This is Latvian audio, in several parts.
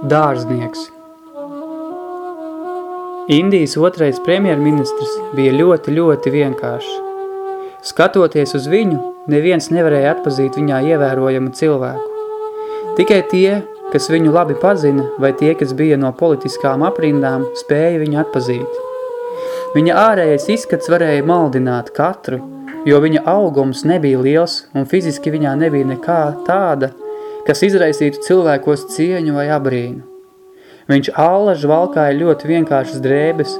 Dārznieks Indijas otrais premjerministrs bija ļoti, ļoti vienkāršs. Skatoties uz viņu, neviens nevarēja atpazīt viņā ievērojamu cilvēku. Tikai tie, kas viņu labi pazina, vai tie, kas bija no politiskām aprindām, spēja viņu atpazīt. Viņa ārējais izskats varēja maldināt katru, jo viņa augums nebija liels un fiziski viņā nebija nekā tāda, kas izraisītu cilvēkos cieņu vai abrīnu. Viņš allaž valkāja ļoti vienkāršas drēbes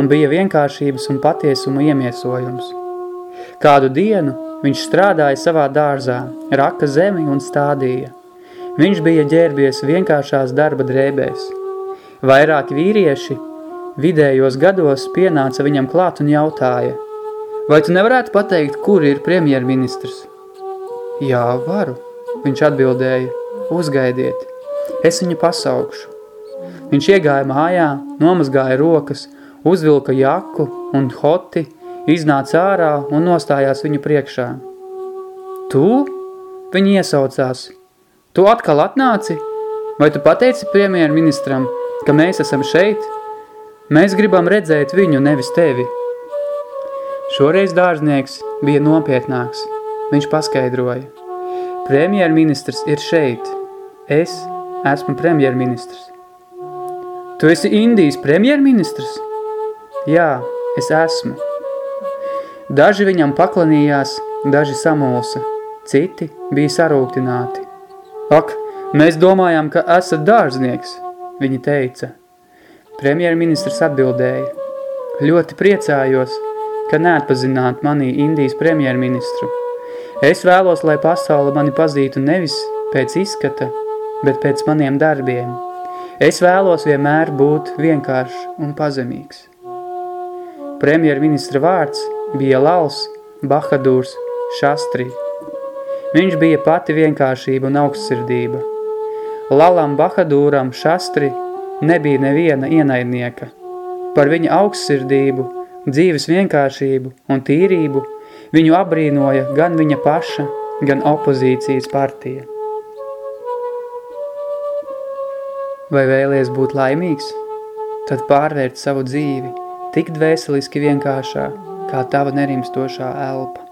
un bija vienkāršības un patiesuma iemiesojums. Kādu dienu viņš strādāja savā dārzā, raka zemi un stādīja. Viņš bija ģērbies vienkāršās darba drēbēs. Vairāki vīrieši vidējos gados pienāca viņam klāt un jautāja, vai tu nevarētu pateikt, kur ir premjerministrs? Jā, varu, Viņš atbildēja, uzgaidiet, es viņu pasaukšu. Viņš iegāja mājā, nomazgāja rokas, uzvilka jaku un hoti, iznāca ārā un nostājās viņu priekšā. Tu? Viņi iesaucās. Tu atkal atnāci? Vai tu pateici premjerministram, ka mēs esam šeit? Mēs gribam redzēt viņu, nevis tevi. Šoreiz dārznieks bija nopietnāks. Viņš paskaidroja. Premjerministrs ir šeit. Es esmu premjerministrs. Tu esi Indijas premjerministrs? Jā, es esmu. Daži viņam paklanījās, daži samulsa, citi bija sarūktināti. Ak, mēs domājām, ka esat dārznieks, viņi teica. Premjerministrs atbildēja. Ļoti priecājos, ka neatpazināt manī Indijas premjerministru. Es vēlos, lai pasaule mani pazītu nevis pēc izskata, bet pēc maniem darbiem. Es vēlos vienmēr būt vienkāršs un pazemīgs. Premjerministra vārds bija Lals Bahadūrs Šastri. Viņš bija pati vienkāršība un augstsirdība. Lalam Bahadūram Šastri nebija neviena ienaidnieka. Par viņa augstsirdību, dzīves vienkāršību un tīrību Viņu abrīnoja gan viņa paša, gan opozīcijas partija. Vai vēlies būt laimīgs? Tad pārvērt savu dzīvi tik dvēseliski vienkāršā, kā tava nerimstošā elpa.